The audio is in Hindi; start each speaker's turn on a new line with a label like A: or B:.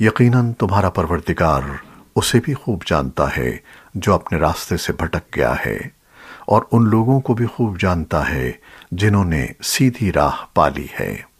A: यकीनन तुम्हारा परवरदिगार उसे भी खूब जानता है, जो अपने रास्ते से भटक गया है, और उन लोगों को भी खूब जानता है, जिन्होंने सीधी राह पाली है।